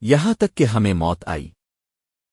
یہاں تک کہ ہمیں موت آئی۔